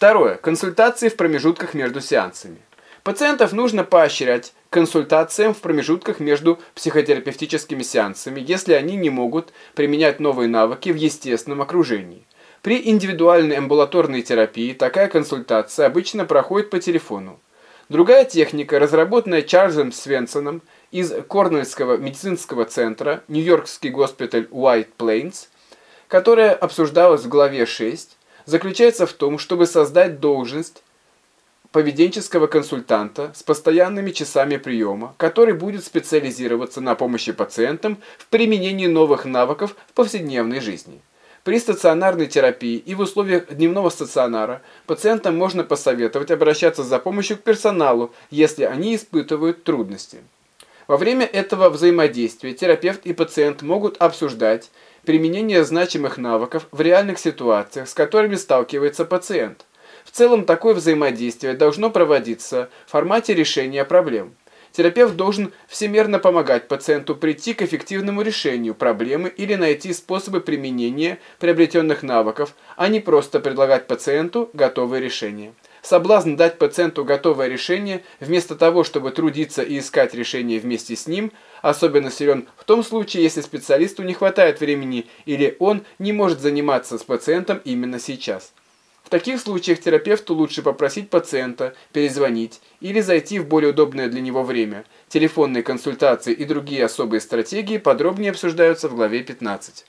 Второе. Консультации в промежутках между сеансами. Пациентов нужно поощрять консультациям в промежутках между психотерапевтическими сеансами, если они не могут применять новые навыки в естественном окружении. При индивидуальной амбулаторной терапии такая консультация обычно проходит по телефону. Другая техника, разработанная Чарльзом Свенсоном из Корнельского медицинского центра Нью-Йоркский госпиталь White Plains, которая обсуждалась в главе 6, заключается в том, чтобы создать должность поведенческого консультанта с постоянными часами приема, который будет специализироваться на помощи пациентам в применении новых навыков в повседневной жизни. При стационарной терапии и в условиях дневного стационара пациентам можно посоветовать обращаться за помощью к персоналу, если они испытывают трудности. Во время этого взаимодействия терапевт и пациент могут обсуждать применение значимых навыков в реальных ситуациях, с которыми сталкивается пациент. В целом такое взаимодействие должно проводиться в формате решения проблем. Терапевт должен всемерно помогать пациенту прийти к эффективному решению проблемы или найти способы применения приобретенных навыков, а не просто предлагать пациенту готовые решения. Соблазн дать пациенту готовое решение, вместо того, чтобы трудиться и искать решение вместе с ним, особенно силен в том случае, если специалисту не хватает времени или он не может заниматься с пациентом именно сейчас. В таких случаях терапевту лучше попросить пациента перезвонить или зайти в более удобное для него время. Телефонные консультации и другие особые стратегии подробнее обсуждаются в главе 15.